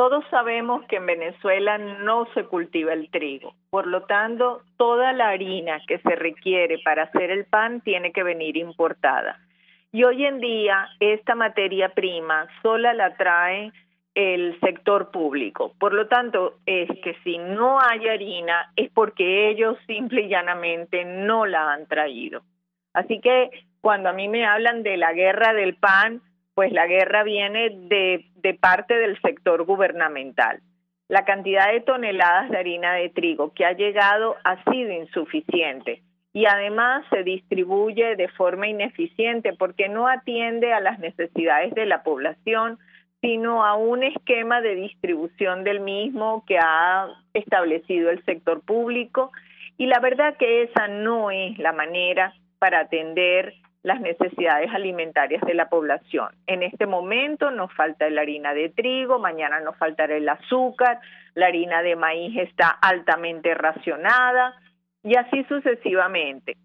todos sabemos que en Venezuela no se cultiva el trigo, por lo tanto, toda la harina que se requiere para hacer el pan tiene que venir importada. Y hoy en día esta materia prima sola la trae el sector público. Por lo tanto, es que si no hay harina es porque ellos simple y llanamente no la han traído. Así que cuando a mí me hablan de la guerra del pan, pues la guerra viene de, parte del sector gubernamental. La cantidad de toneladas de harina de trigo que ha llegado ha sido insuficiente y además se distribuye de forma ineficiente porque no atiende a las necesidades de la población, sino a un esquema de distribución del mismo que ha establecido el sector público. Y la verdad que esa no es la manera para atender las necesidades alimentarias de la población. En este momento nos falta la harina de trigo, mañana nos faltará el azúcar, la harina de maíz está altamente racionada y así sucesivamente.